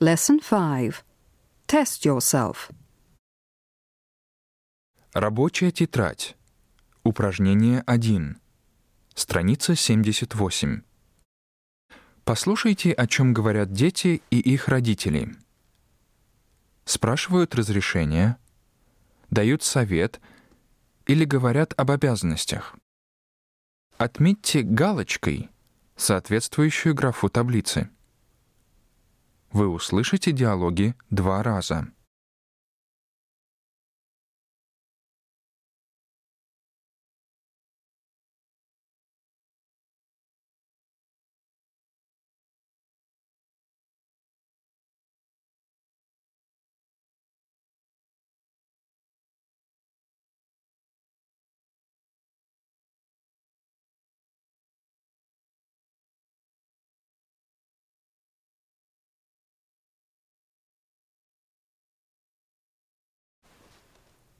Lesson 5. Test yourself. Рабочая тетрадь. Упражнение 1. Страница 78. Послушайте, о чем говорят дети и их родители. Спрашивают разрешение, дают совет или говорят об обязанностях. Отметьте галочкой соответствующую графу таблицы. Вы услышите диалоги два раза.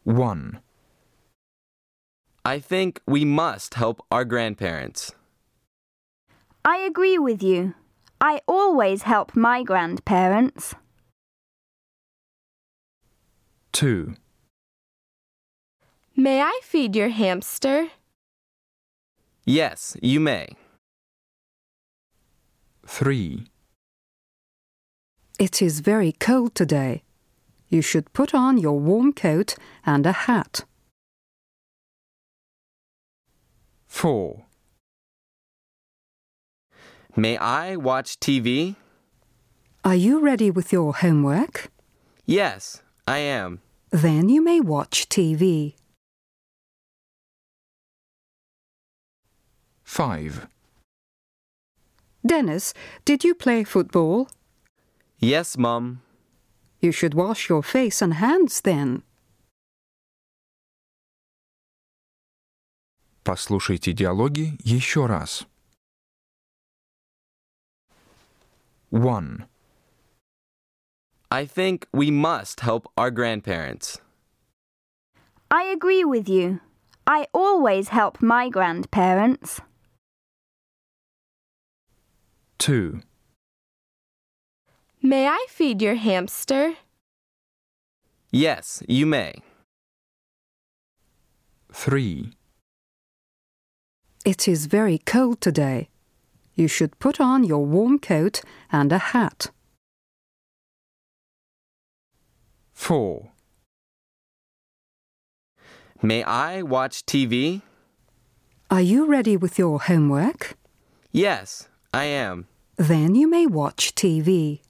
One. I think we must help our grandparents. I agree with you. I always help my grandparents. Two. May I feed your hamster? Yes, you may. Three. It is very cold today. You should put on your warm coat and a hat. Four. May I watch TV? Are you ready with your homework? Yes, I am. Then you may watch TV. Five. Dennis, did you play football? Yes, Mum. You should wash your face and hands then. Послушайте диалоги еще раз. One. I think we must help our grandparents. I agree with you. I always help my grandparents. Two. May I feed your hamster? Yes, you may. Three. It is very cold today. You should put on your warm coat and a hat. Four. May I watch TV? Are you ready with your homework? Yes, I am. Then you may watch TV.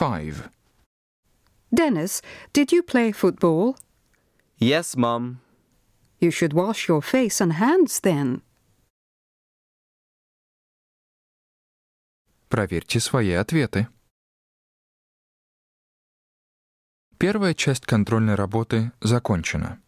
Five. Dennis, did you play football? Yes, Mum. You should wash your face and hands then. Проверьте свои ответы. Первая часть контрольной работы закончена.